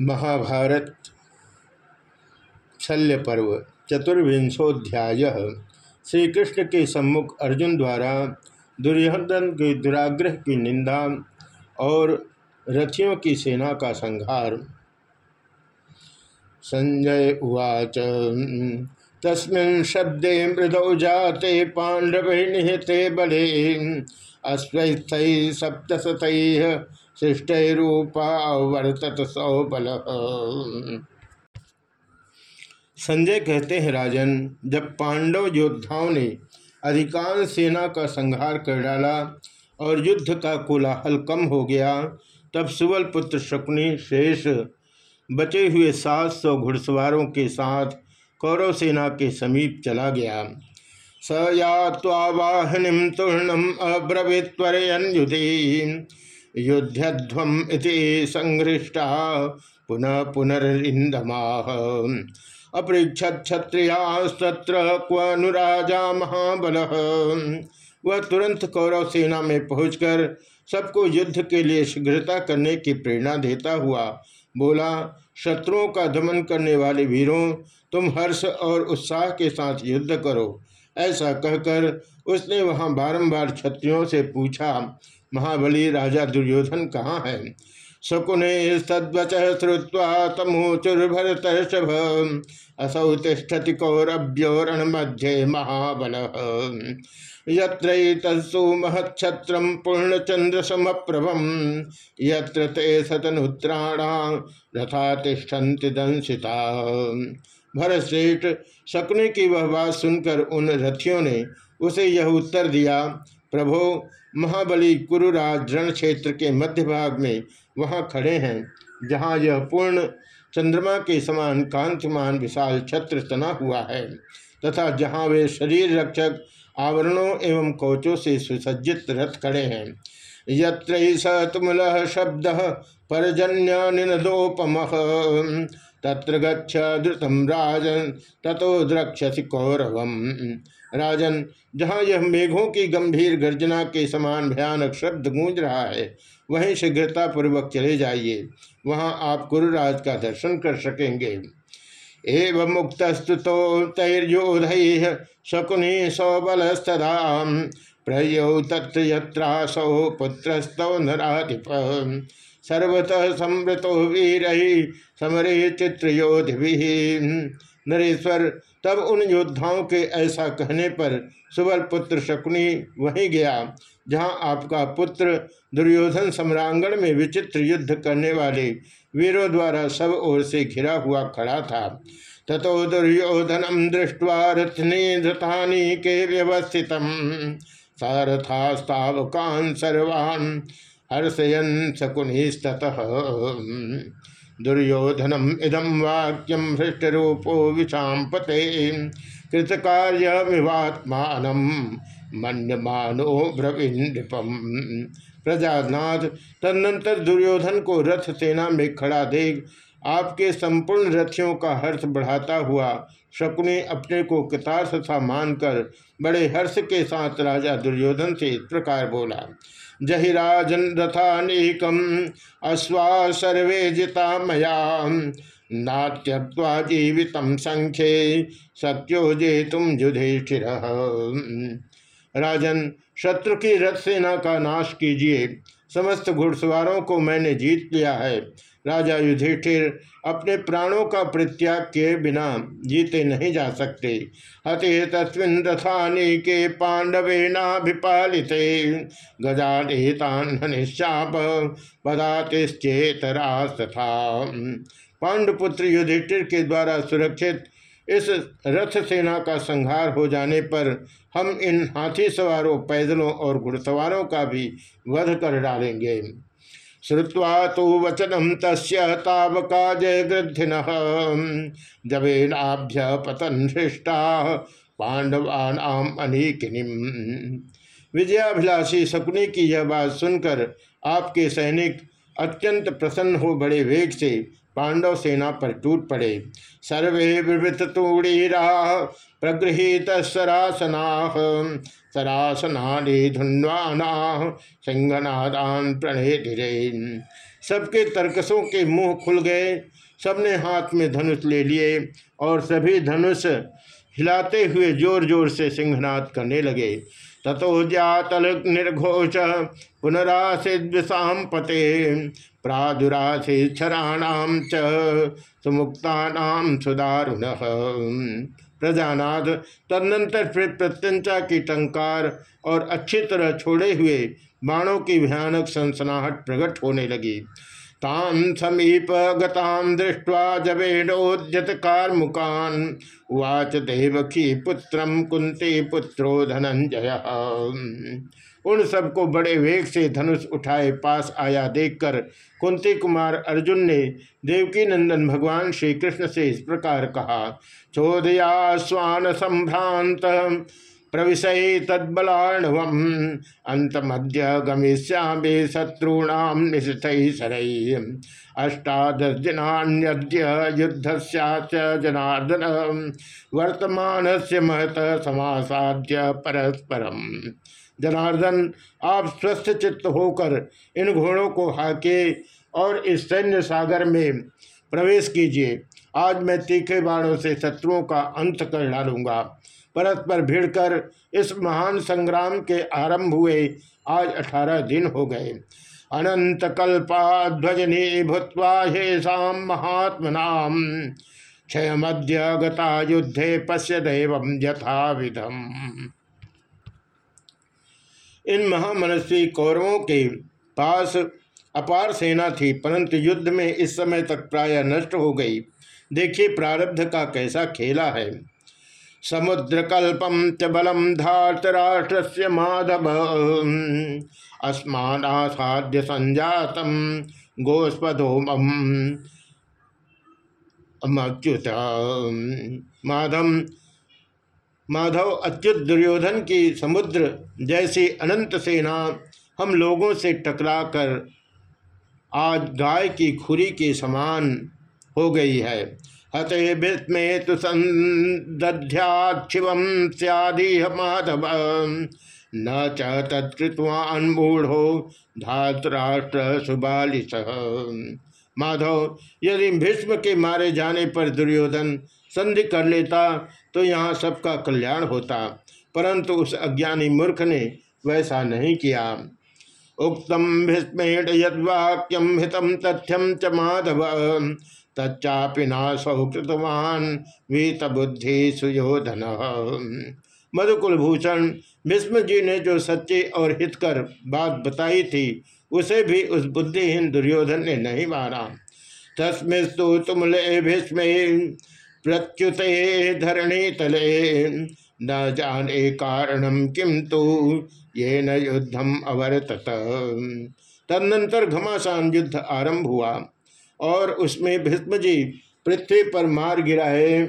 महाभारत शल्य पर्व चतुर्विंशोध्याय। श्री कृष्ण के सम्मुख अर्जुन द्वारा दुर्योधन के दुराग्रह की निंदा और रथियों की सेना का संहार। संजय उवाच, तस्मिन् शब्दे मृदौ जाते पांडव निहते बले अश्वस्थ सप्तशत शिष्टरूपा वर्तत सौबल। संजय कहते हैं, राजन, जब पांडव योद्धाओं ने अधिकांश सेना का संहार कर डाला और युद्ध का कोलाहल कम हो गया, तब सुवल पुत्र शकुनी शेष बचे हुए सात सौ घुड़सवारों के साथ कौरव सेना के समीप चला गया। स यावाहिनी तूर्णम अब्रवीत्वरयन युद्धध्वम संघृष्टा पुनः पुनरिंदमा अपृछत क्षत्रियास्त्र क्वनुराजा महाबल। वह तुरंत कौरव सेना में पहुंचकर सबको युद्ध के लिए शीघ्रता करने की प्रेरणा देता हुआ बोला, शत्रुओं का दमन करने वाले वीरों, तुम हर्ष और उत्साह के साथ युद्ध करो। ऐसा कहकर उसने वहाँ बारंबार क्षत्रियों से पूछा महाबली राजा दुर्योधन कहाँ है? शकुने सद्वच श्रुवा तमोचुर्भरत असौ तिष्ठति कौरभ्योरण मध्य महाबल। यत्रैतत्सु महच्छत्रम पूर्णचंद्र यत्र ते सतनुत्राणा रथा तिष्ठन्ति दंसिता भरतश्रेष्ठ शकुने की वह बात सुनकर उन रथियों ने उसे यह उत्तर दिया, प्रभो महाबली कुरुराज रण क्षेत्र के मध्य भाग में वहाँ खड़े हैं, जहाँ यह पूर्ण चंद्रमा के समान कांतिमान विशाल छत्र तना हुआ है, तथा जहाँ वे शरीर रक्षक आवरणों एवं कोचों से सुसज्जित रथ खड़े हैं। यत्र तुमल शब्द परजन्य निनदोपम तत्र गच्छ द्रुतम राजन, ततो द्रक्षसी कौरवम। राजन, जहाँ यह मेघों की गंभीर गर्जना के समान भयानक शब्द गूंज रहा है, वहीं शीघ्रता पूर्वक चले जाइए। वहाँ आप गुरुराज का दर्शन कर सकेंगे। एवं मुक्तस्तुतो तैर्योध शकुनी सौबलस्तदा प्रयो तत्र यत्रासौ पुत्रस्तौ नराधिप। सर्वतः समृतो वीर समरे चित्रयोधि नरेश्वर, तब उन योद्धाओं के ऐसा कहने पर सुबल पुत्र शकुनी वहीं गया, जहाँ आपका पुत्र दुर्योधन सम्रांगण में विचित्र युद्ध करने वाले वीरों द्वारा सब ओर से घिरा हुआ खड़ा था। ततो दुर्योधनम दृष्टवा रथनी धृतानी के व्यवस्थित सारथास्तावकान सर्वान् हर्षयन शकुनिस्तः दुर्योधनम इदम वाक्यम हृष्टरूपो विषाम पते कृतकार्य विवात्मान मन्यमानो ब्रविंदपम प्रजानाथ, तदनंतर दुर्योधन को रथ सेना में खड़ा देख, आपके संपूर्ण रथियों का हर्ष बढ़ाता हुआ शकुने अपने को कृतार्थ था मानकर बड़े हर्ष के साथ राजा दुर्योधन से इस प्रकार बोला जहिराजन रथानेकम अश्वा सर्वे जिता मया। नात्यक्वा जीवित संख्ये सत्यो जे तुम युधिष्ठिर। राजन, शत्रु की रथ सेना का नाश कीजिए। समस्त घुड़सवारों को मैंने जीत लिया है। राजा युधिष्ठिर अपने प्राणों का परित्याग के बिना जीते नहीं जा सकते। हते तस्विन रथानी के पांडवे नाभिपालित गजानेतान्शाप पदातिश्चेतरा तथा पांडुपुत्र युधिष्ठिर के द्वारा सुरक्षित इस रथ सेना का संहार हो जाने पर हम इन हाथी सवारों, पैदलों और घुड़सवारों का भी वध कर डालेंगे। श्रुवा तो वचनम तस्वका जय गृधि जबेनाभ्य पतन श्रेष्ठा पांडवा पांडवानाम अनेकिनी विजयाभिलाषी शकुनी की यह बात सुनकर आपके सैनिक अत्यंत प्रसन्न हो बड़े वेग से पांडव सेना पर टूट पड़े। सर्वे विवृत तूड़ीरा प्रगृहित सरासना सरासना धुन्वाना सिंहनादान प्रणय धीरे सबके तर्कसों के मुँह खुल गए। सबने हाथ में धनुष ले लिए और सभी धनुष हिलाते हुए ज़ोर ज़ोर से सिंहनाद करने लगे। ततो जातल निर्घोष पुनरासिद्विषाम पते प्रादुराशिक्षराणाम च सुमुक्तानाम सुदारुण। प्रजानाथ, तदनंतर फिर प्रत्यंचा की टंकार और अच्छी तरह छोड़े हुए बाणों की भयानक सनसनाहट प्रकट होने लगी। तान समीप गतान दृष्ट्वा कार कार्मुकान। वाच देवकी पुत्रम कुंती पुत्रो धनंजय। उन सबको बड़े वेग से धनुष उठाए पास आया देखकर कुंती कुमार अर्जुन ने देवकी नंदन भगवान श्री कृष्ण से इस प्रकार कहा, चोदया स्वान संभ्रांत, प्रविशय तद्बलाणव अंतमद्य गमिष्यामे शत्रूणाम निशित सरई अष्टादश दिनान्यद्य युद्ध जनार्दन वर्तमान से महत समासाद्य परस्परम। जनार्दन, आप स्वस्थ चित्त होकर इन घोड़ों को हाके और इस सैन्य सागर में प्रवेश कीजिए। आज मैं तीखे बाणों से शत्रुओं का अंत कर डालूँगा। परस्पर भिड़कर इस महान संग्राम के आरंभ हुए आज अठारह दिन हो गए। अनंत कल्पाध्वजनी भूतवा हेषा महात्मना क्षय मध्य गता युद्धे पश्य दैव यथा विधम इन महामनस्वी कौरवों के पास अपार सेना थी, परंतु युद्ध में इस समय तक प्राय नष्ट हो गई। देखिए प्रारब्ध का कैसा खेला है। समुद्रकल्पम च बलम धातराष्ट्र से माधव। अस्मासाध्य संजातम गोस्पदोम। माधव। माधव अच्युत दुर्योधन की समुद्र जैसी अनंत सेना हम लोगों से टकराकर आज गाय की खुरी के समान हो गई है। हते विस्मे तो संध्याक्षिव सियादीह माधव। न च तत्कृतवान मूढ़ो धातराष्ट्र सुबालिश माधव, यदि भीष्म के मारे जाने पर दुर्योधन संधि कर लेता तो यहाँ सबका कल्याण होता, परंतु उस अज्ञानी मूर्ख ने वैसा नहीं किया। उक्तम भीष्मेण यद्वाक्यम हितम तथ्यम च माधव, तच्चापि नाशौ कृतवान वीत बुद्धि सुयोधन मधुकुल भूषण भीष्म जी ने जो सच्चे और हितकर बात बताई थी, उसे भी उस बुद्धिहीन दुर्योधन ने नहीं माना। तस्मिस्तु तुमले भीष्म प्रत्युत धरणी तले। न जाने कारणम किम तो। ये न युद्धम अवर्तत। तदनंतर घमासान युद्ध आरंभ हुआ और उसमें भीष्म जी पृथ्वी पर मार गिराए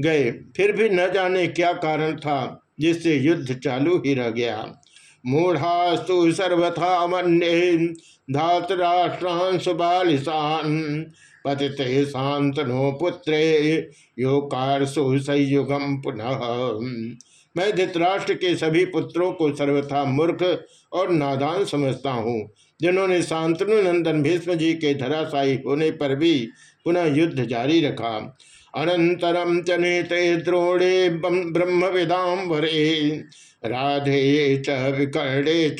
गए। फिर भी न जाने क्या कारण था जिससे युद्ध चालू ही रह गया। मूढ़ास्तु सर्वथा मन्ये धातराष्ट्रांश बालिशान। पतिते शांतनो पुत्रे योकार संयुगम पुनः। मैं धृतराष्ट्र के सभी पुत्रों को सर्वथा मूर्ख और नादान समझता हूँ। जिन्होंने शांतनु नंदन भीष्म जी के धराशायी होने पर भी पुनः युद्ध जारी रखा। अनंतरम चनेते द्रोणे ब्रह्म विदाम वरे। राधे च, विकर्णे च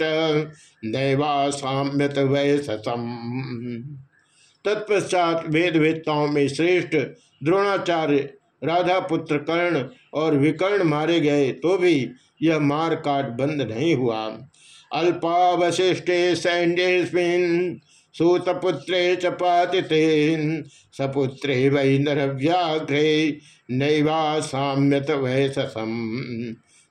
दैवा साम्यत वैसम तत्पश्चात वेद वेदताओं में श्रेष्ठ द्रोणाचार्य राधा पुत्र कर्ण और विकर्ण मारे गए तो भी यह मार काट बंद नहीं हुआ। अल्पावशिष्टे सैन्यस्मिन सूतपुत्रे च पातितेन, सपुत्रे वै नरव्याघ्रे नैवा साम्यत वैसम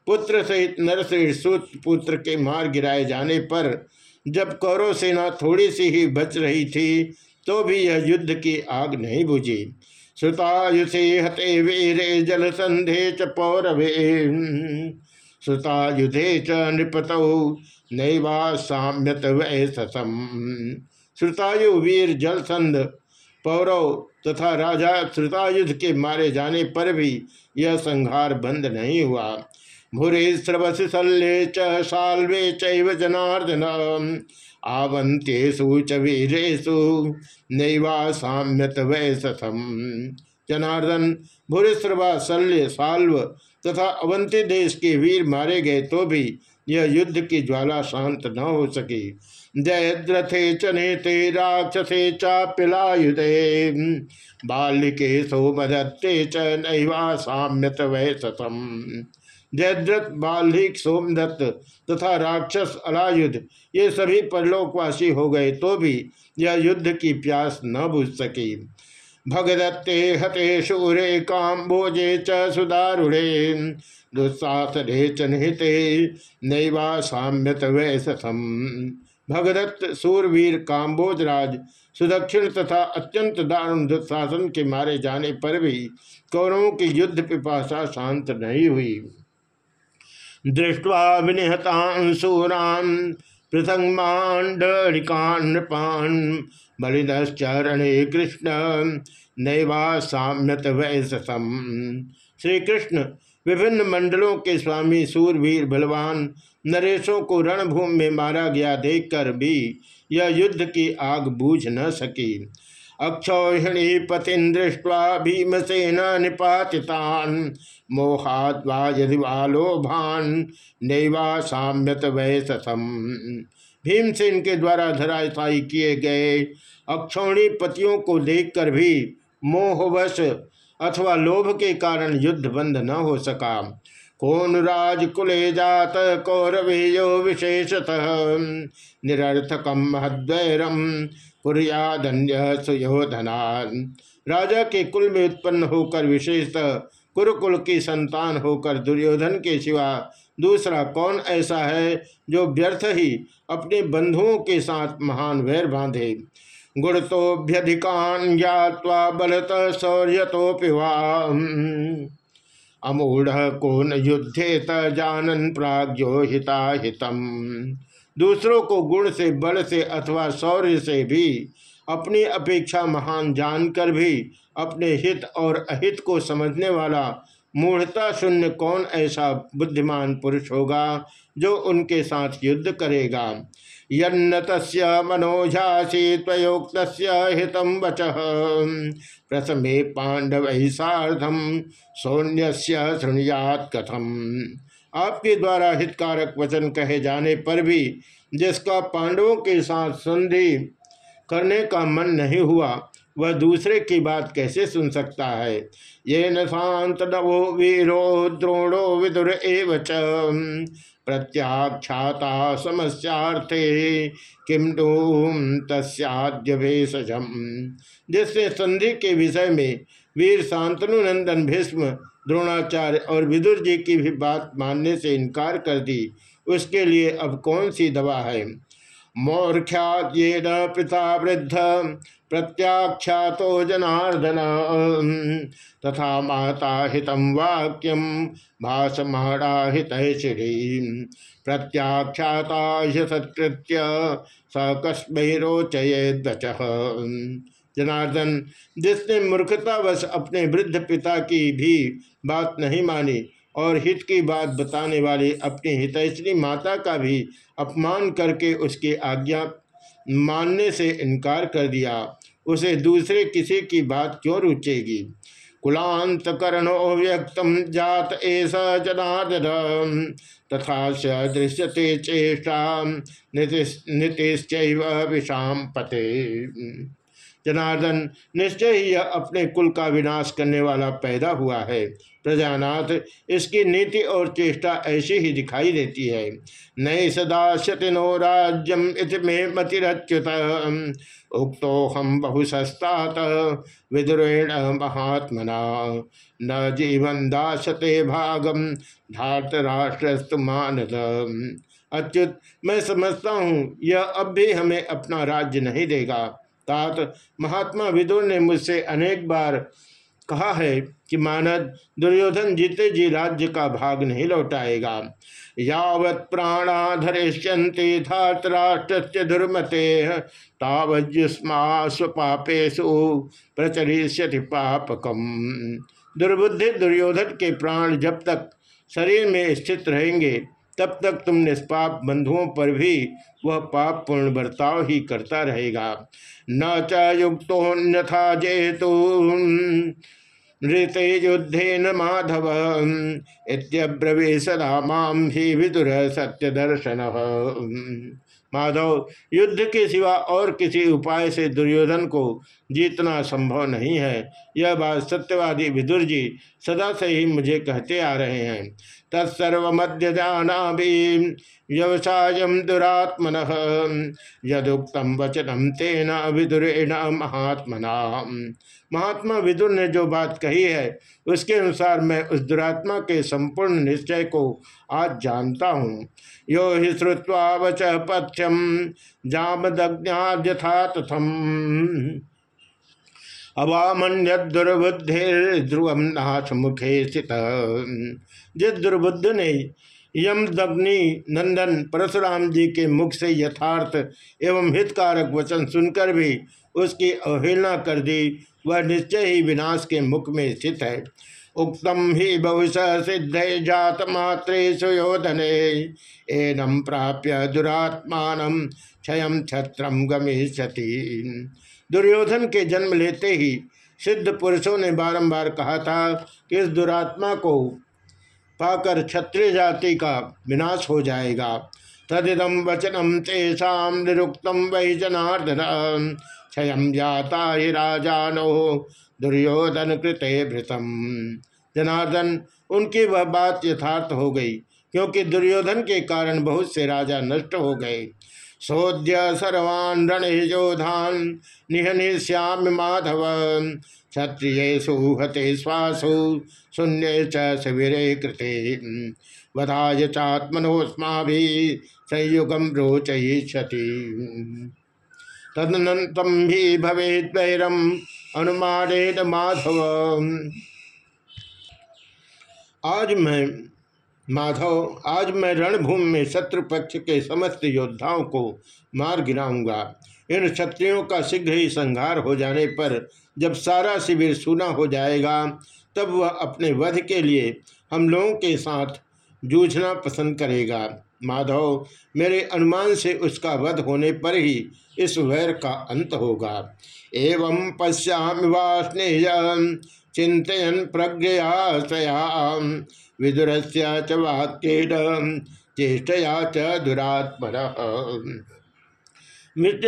पुत्र सहित नरश्रेष्ठ सूत पुत्र के मार गिराए जाने पर जब कौरव सेना थोड़ी सी ही बच रही थी तो भी यह युद्ध की आग नहीं बुझी। श्रुतायुषे हते वीरे जल संधे च पौरवे। श्रुतायुधे च नृपत नैवा साम्यत वैसम श्रुतायु वीर जलसंध पौरव तथा राजा श्रुतायुध के मारे जाने पर भी यह संहार बंद नहीं हुआ। भूरे स्रवस शल्ये च साल्वे चैव जनार्दन। आवंत्येशु च वीरेशु नैवा साम्यत वैसथम जनार्दन भूरिश्रवा शल्य, साल्व तथा अवंती देश के वीर मारे गए तो भी यह युद्ध की ज्वाला शांत न हो सकी। जयद्रथे चने ते राक्षसे चापिलायुधे बालिके सोमदत्ते च नैवा साम्यत वह सतम जयद्रथ बालिक सोमदत्त तथा राक्षस अलायुध ये सभी परलोकवासी हो गए तो भी यह युद्ध की प्यास न बुझ सकी। भगदत्ते हते शूरे काम्बोजे च सुदारुणे दुस्साहरे च नैवा साम्यत वैसम भगदत्त, सूरवीर काम्बोजराज सुदक्षिण तथा अत्यंत दारुण दुशासन के मारे जाने पर भी कौरवों की युद्ध पिपाशा शांत नहीं हुई। दृष्टवा विनिहतान सूरान पृथंग मांडलिकान नृपान बलिदश्चरणे कृष्ण नैवा साम्यत वैसम श्री कृष्ण विभिन्न मंडलों के स्वामी सूरवीर बलवान नरेशों को रणभूमि में मारा गया देखकर भी यह युद्ध की आग बूझ न सकी। अक्षौहिणी पतिन दृष्टवा भीमसेन निपातितान मोहाद्वा यदि वालोभान नैवा साम्यत वैसम भीमसेन के द्वारा धराशायी किए गए अक्षौणी पतियों को देखकर भी मोहवश अथवा लोभ के कारण युद्ध बंद न हो सका। कौन राजकुले जात, कौरवेयो विशेषतः? निरर्थकम महद्वैरम कुरियादन्य सुयोधना राजा के कुल में उत्पन्न होकर विशेषतः कुरुकुल की संतान होकर दुर्योधन के सिवा दूसरा कौन ऐसा है जो व्यर्थ ही अपने बंधुओं के साथ महान वैर बांधे? गुणतोभ्यधिकान ज्ञावा बलत शौर्यतोपि अमूढ़ को न युद्धेत जानन प्राग्यो हिता हितम दूसरों को गुण से बल से अथवा शौर्य से भी अपनी अपेक्षा महान जानकर भी अपने हित और अहित को समझने वाला मूढ़ता शून्य कौन ऐसा बुद्धिमान पुरुष होगा जो उनके साथ युद्ध करेगा? यन्न तस्य मनोझासी त्वयोक्त हितम वच। प्रथमे पांडव साधम सौन्य शृणुयात कथम। आपके द्वारा हितकारक वचन कहे जाने पर भी जिसका पांडवों के साथ संधि करने का मन नहीं हुआ, वह दूसरे की बात कैसे सुन सकता है? ये न शांत नवो वीरो द्रोणो विदुर एव प्रत्याख्याता समस्यार्थे किम तस्याद्य भेषजम जिसने संधि के विषय में वीर शांतनु नंदन भीष्म, द्रोणाचार्य और विदुर जी की भी बात मानने से इनकार कर दी। उसके लिए अब कौन सी दवा है? मोर्ख्यात पिता वृद्ध, प्रत्याख्यातो जनार्दन। तथा माता हितम वाक्यम भाषमाणा हित प्रत्याख्याता सत्कृत्य स कस्मरोचयेदच जनार्दन, जिसने मूर्खतावश अपने वृद्ध पिता की भी बात नहीं मानी और हित की बात बताने वाली अपनी हितैषणी माता का भी अपमान करके उसकी आज्ञा मानने से इनकार कर दिया। उसे दूसरे किसी की बात क्यों रुचेगी? कुलांत कर्णो व्यक्तम जात ऐसा जनार्दन। तथा दृश्यते चेष्टा नीतिश्च विषाम पते। जनार्दन, निश्चय ही यह अपने कुल का विनाश करने वाला पैदा हुआ है। प्रजानाथ, इसकी नीति और चेष्टा ऐसी ही दिखाई देती है। नई सदाश्यति नो राज्यम में मतिरच्युत। उक्तो हम बहुसस्तात विद्रोण महात्मना। न जीवन दाशते भागम धात राष्ट्रस्तु मानद। अच्युत, मैं समझता हूँ, यह अब भी हमें अपना राज्य नहीं देगा। तात, महात्मा विदुर ने मुझसे अनेक बार कहा है कि मानद दुर्योधन जीते जी राज्य का भाग नहीं लौटाएगा। यावत प्राणा धरिष्यंति धातराष्ट्र दुर्मते तावजुष्मा स्वपापेशु प्रचरिष्यति पापकम। दुर्बुद्धि दुर्योधन के प्राण जब तक शरीर में स्थित रहेंगे, तब तक तुम निष्पाप बंधुओं पर भी वह पाप पूर्ण बर्ताव ही करता रहेगा। न च युक्तोन्यथा जेतु नृते माधव इत्यब्रवी सदा माम ही विदुर सत्य दर्शन माधव, युद्ध के सिवा और किसी उपाय से दुर्योधन को जीतना संभव नहीं है। यह बात सत्यवादी विदुर जी सदा से ही मुझे कहते आ रहे हैं। तत्सर्वमद्य जाना भी व्यवसाय दुरात्मन। यदुक्तम वचनम तेना विदुरेण महात्मना। महात्मा विदुर ने जो बात कही है, उसके अनुसार मैं उस दुरात्मा के संपूर्ण निश्चय को आज जानता हूँ। यो हि श्रुवा वच पथ्यम जामदज्ञा तथम। अवामन्य दुर्बुद्धिर्ध्रुवम नाथ मुखे स्थित। जिस दुर्बुद्ध ने यम दग्नि नंदन परशुराम जी के मुख से यथार्थ एवं हितकारक वचन सुनकर भी उसकी अवहेलना कर दी। वह निश्चय ही विनाश के मुख में स्थित है। उक्तम ही बहुश सिद्ध जात मात्रे सुयोधने एनम प्राप्य दुरात्मान क्षय छत्रम गमिष्यति। दुर्योधन के जन्म लेते ही सिद्ध पुरुषों ने बारंबार कहा था कि इस दुरात्मा को पाकर क्षत्रिय जाति का विनाश हो जाएगा। तदिदम वचनम तेषा निरुक्तम वही जनार्दन। क्षय जाता ही राजानो दुर्योधन कृते भृतम। जनार्दन, उनकी वह बात यथार्थ हो गई, क्योंकि दुर्योधन के कारण बहुत से राजा नष्ट हो गए। सोद्य सर्वान् रणयोधान निहनिश्याम माधव। क्षत्रिय सुहते स्वासु, शून्य चिरे कृते। वधाय चात्मनोस्मा संयुगम रोचयिष्यति। तदनंतम भी भवेद्वैरम अनुमानेन माधव। आज मैं माधव, आज मैं रणभूमि में शत्रु पक्ष के समस्त योद्धाओं को मार गिराऊँगा। इन क्षत्रियों का शीघ्र ही संहार हो जाने पर जब सारा शिविर सूना हो जाएगा, तब वह अपने वध के लिए हम लोगों के साथ जूझना पसंद करेगा। माधव, मेरे अनुमान से उसका वध होने पर ही इस वैर का अंत होगा। एवं पश्याम वास्नेय चिंतन प्रज्ञया विदुर च वाक्येन, चेष्टया च दुरात्म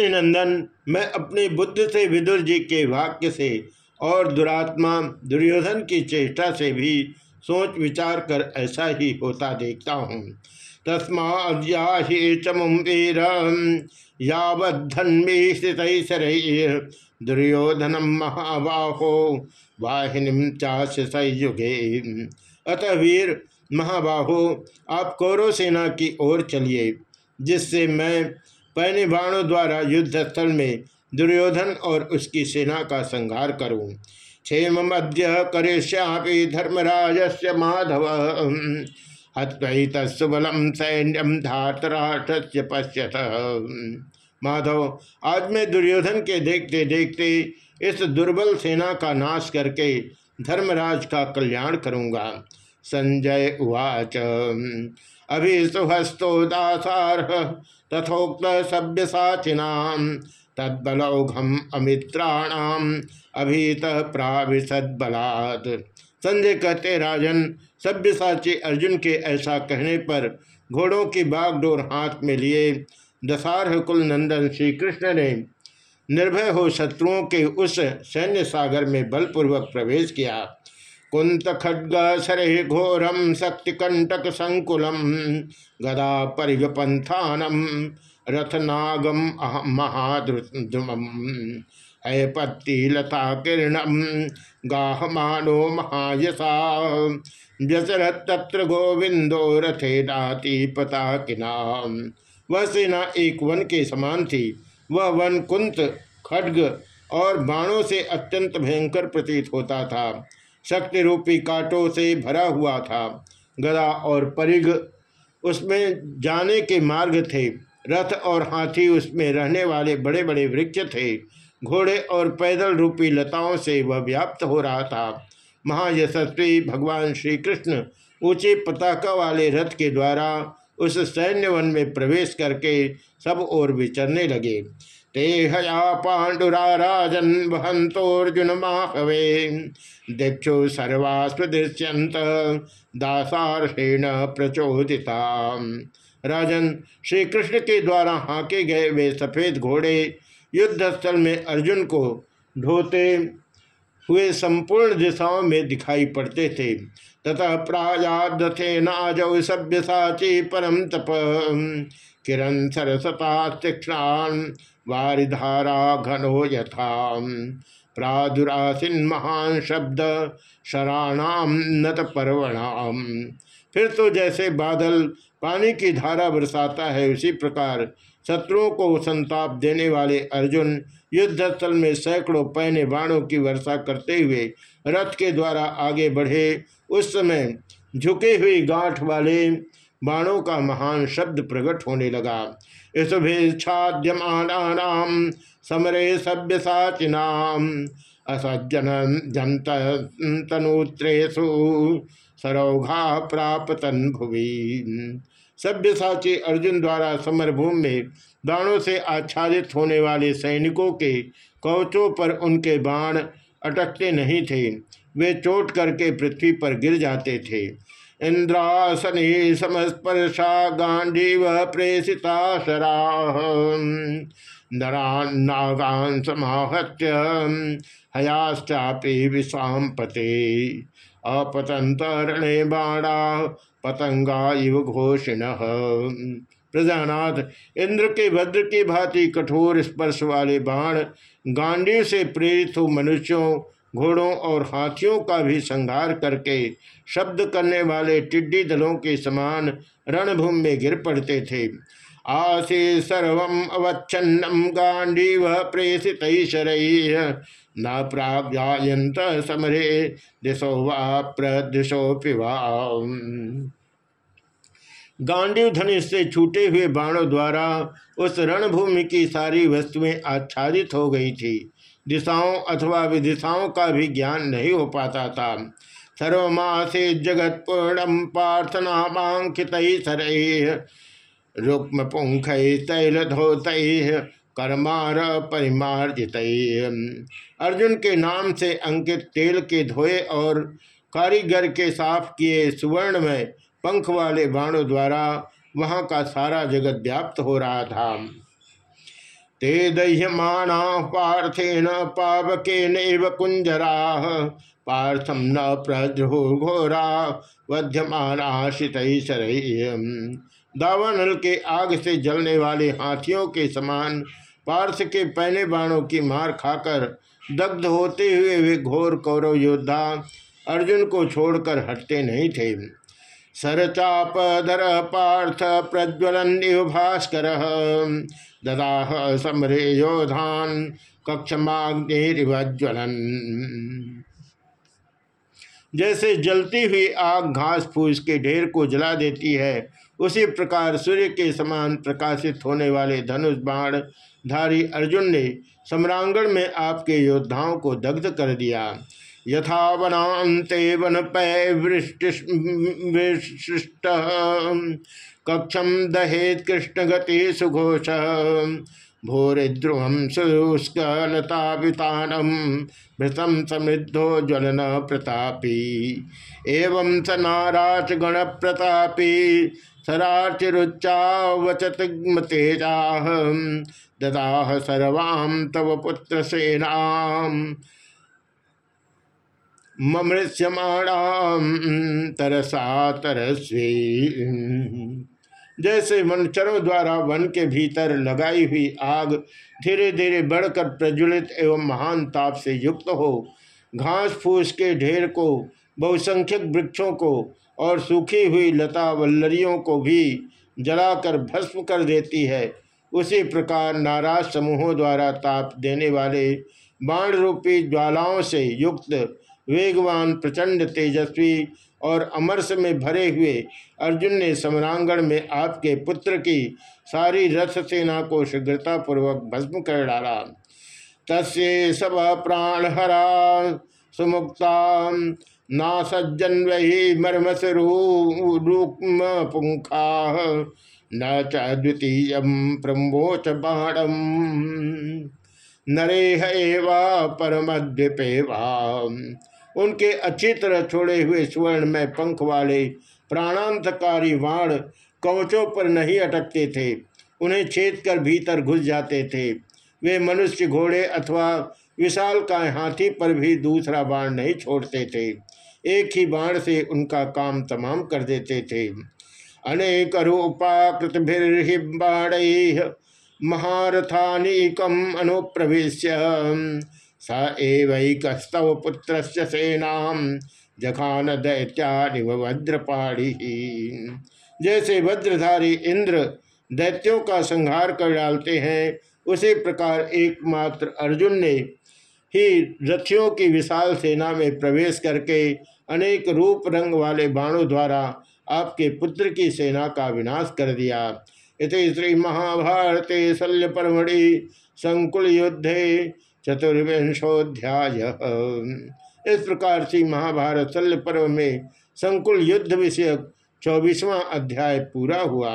नंदन मैं अपनी बुद्ध से विदुर जी के वाक्य से और दुरात्मा, दुर्योधन की चेष्टा से भी सोच विचार कर ऐसा ही होता देखता हूँ। तस्माद्याहि चमुम वीर यावद्धन्मी स्थित दुर्योधनम महाबाहो, वाहिनी चाश संयुगे अतः वीर महाबाहो, आप कौरव सेना की ओर चलिए, जिससे मैं पैने बाणों द्वारा युद्ध स्थल में दुर्योधन और उसकी सेना का संहार करूँ। क्षेम मध्य करिष्यापि धर्मराज से माधव। हत्वहितुबलम सैन्यम धातराष्ट्र पश्यत। माधव, आज मैं दुर्योधन के देखते देखते इस दुर्बल सेना का नाश करके धर्मराज का कल्याण करूँगा। संजय उवाच। अभी सुहस्तो दासार तथोक्त सभ्य साचिना तद्बलौघम अमित्राणाम, अभीत प्राविशद संजय कहते, राजन सभ्य साची अर्जुन के ऐसा कहने पर घोड़ों की बागडोर हाथ में लिए दशारह कुल नंदन श्री कृष्ण ने निर्भय हो शत्रुओं के उस सैन्य सागर में बलपूर्वक प्रवेश किया। कुंत खड्ग सरे घोरम शक्ति कंटक संकुलम गदा परिगपंथानम रथनागम महाद्रुम है पत्ति लता किरणम गाहमानो महायसा व्यसरत तत्र गोविंदो रथे नाती पता किनाम वह सेना एक वन के समान थी। वह वन कुंत, खड्ग और बाणों से अत्यंत भयंकर प्रतीत होता था। शक्ति रूपी कांटों से भरा हुआ था। गदा और परिग उसमें जाने के मार्ग थे। रथ और हाथी उसमें रहने वाले बड़े बड़े वृक्ष थे। घोड़े और पैदल रूपी लताओं से वह व्याप्त हो रहा था। महायशस्वी भगवान श्री कृष्ण ऊँचे पताका वाले रथ के द्वारा उस सैन्य वन में प्रवेश करके सब ओर विचरने लगे। ते हया पांडुरा राजन वहंतोर्जुन माहवे दीक्षु सर्वास्वदृश्यंत दासार्षेण प्रचोदिता। राजन श्री कृष्ण के द्वारा हाके गए वे सफ़ेद घोड़े युद्ध स्थल में अर्जुन को ढोते हुए संपूर्ण दिशाओं में दिखाई पड़ते थे। ततः प्रायादथे नाजौ सभ्य साची परम तप। किरण सरसता तीक्षण वारिधारा घनो यथा प्रादुरासीन महान शब्द शराणाम नत पर्वणाम। फिर तो जैसे बादल पानी की धारा बरसाता है, उसी प्रकार शत्रुओं को संताप देने वाले अर्जुन युद्धस्थल में सैकड़ों पहने बाणों की वर्षा करते हुए रथ के द्वारा आगे बढ़े। उस समय झुके हुई गांठ वाले बाणों का महान शब्द प्रकट होने लगा। इस समरे सभ्य साचिनाम, असज्जन जंत तनुत्रेशु सरौघा प्रापतन भुवि। सभ्य साची अर्जुन द्वारा समरभूमि में बाणों से आच्छादित होने वाले सैनिकों के कवचों पर उनके बाण अटकते नहीं थे। वे चोट करके पृथ्वी पर गिर जाते थे। इंद्रासनी समस्पर्शा गांडीव प्रेषिता शराह नागान समाहत्य हयाश्चापी विषाम पते अपतंत बाणा पतंगा इव घोषिण। प्रजानाथ, इंद्र के भद्र की भांति कठोर स्पर्श वाले बाण गांडी से प्रेरित हो मनुष्यों घोड़ों और हाथियों का भी संहार करके शब्द करने वाले टिड्डी दलों के समान रणभूमि में गिर पड़ते थे। आसे सर्व अवच्छन्नम गांडी वह प्रेषित न समरे दिशो वा प्रदिशो पिवा। गांडीव धनुष से छूटे हुए बाणों द्वारा उस रणभूमि की सारी वस्तुएँ आच्छादित हो गई थी। दिशाओं अथवा विदिशाओं का भी ज्ञान नहीं हो पाता था। सर्वमासे जगत पूर्णम पार्थनामांकित सर रुक्म पुंख तैल धोत कर्मार परिमार्जित अर्जुन के नाम से अंकित तेल के धोए और कारीगर के साफ़ किए सुवर्ण में पंख वाले बाणों द्वारा वहाँ का सारा जगत व्याप्त हो रहा था। ते दह्यमाणा पार्थेन पावके कुंजरा पार्थम न प्रद्रुघोरा वध्यमाना शीत दावानल के आग से जलने वाले हाथियों के समान पार्थ के पहने बाणों की मार खाकर दग्ध होते हुए वे घोर कौरव योद्धा अर्जुन को छोड़कर हटते नहीं थे। सरचाप सरचापधर पार्थ प्रज्वलन भास्कर। ददाह समरे योधान कक्षमाग्निज्वलन जैसे जलती हुई आग घास फूस के ढेर को जला देती है, उसी प्रकार सूर्य के समान प्रकाशित होने वाले धनुष बाण धारी अर्जुन ने सम्रांगण में आपके योद्धाओं को दग्ध कर दिया। यथा वनाते वन पै विशिष्ट कक्षम दहेत कृष्ण गति सुघोष भूरिद्रुवम शुष्कलतावितानम भृतम समृद्धो ज्वलन प्रतापी। एवं स नाराच गण प्रतापी सराचिरुच्चावचत तेजा ददाह सर्वाम तव पुत्र सेनाम ममृष्यमाणाम तरसा तरस्वी। जैसे वनचरों द्वारा वन के भीतर लगाई हुई आग धीरे धीरे बढ़कर प्रज्वलित एवं महान ताप से युक्त हो। घास फूस के ढेर को, बहुसंख्यक वृक्षों को और सूखी हुई लता वल्लरियों को भी जलाकर भस्म कर देती है। उसी प्रकार नाराज़ समूहों द्वारा ताप देने वाले बाण रूपी ज्वालाओं से युक्त वेगवान, प्रचंड तेजस्वी और अमरस में भरे हुए अर्जुन ने सम्रांगण में आपके पुत्र की सारी रथ सेना को शीघ्रतापूर्वक भस्म कर डाला। तस्य सब प्राण हरा, सुमुक्ता ना सज्जन वही मर्मसरूम पुंखा न चीय प्रमोच बाणम। नरे वा परमद्वीपे वा उनके अच्छी तरह छोड़े हुए स्वर्ण में पंख वाले प्राणांतकारी वाण कवचों पर नहीं अटकते थे। उन्हें छेद कर भीतर घुस जाते थे। वे मनुष्य घोड़े अथवा विशाल का हाथी पर भी दूसरा बाण नहीं छोड़ते थे। एक ही बाण से उनका काम तमाम कर देते थे। अनेक रूपाकृत बाण महारथानीकम अनुप्रवेश स एवस्तव पुत्र सेना जखान दैत्यानिव वज्रपाणी जैसे वज्रधारी इंद्र दैत्यों का संहार कर डालते हैं, उसी प्रकार एकमात्र अर्जुन ने ही रथियों की विशाल सेना में प्रवेश करके अनेक रूप रंग वाले बाणों द्वारा आपके पुत्र की सेना का विनाश कर दिया। इत श्री महाभारते शल्य परमढ़ि संकुल युद्धे चतुर्विंशोध्याय इस प्रकार से महाभारत शल्य पर्व में संकुल युद्ध विषयक चौबीसवां अध्याय पूरा हुआ।